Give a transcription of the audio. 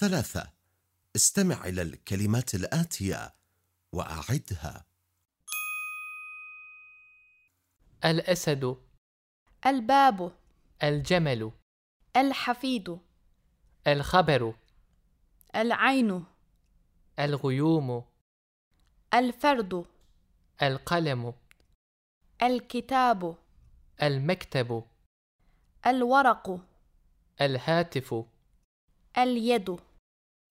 ثلاثة. استمع إلى الكلمات الآتية وأعدها. الأسد. الباب. الجمل. الحفيد. الخبر. العين. الغيوم. الفرد. القلم. الكتاب. المكتب. الورق. الهاتف. اليد.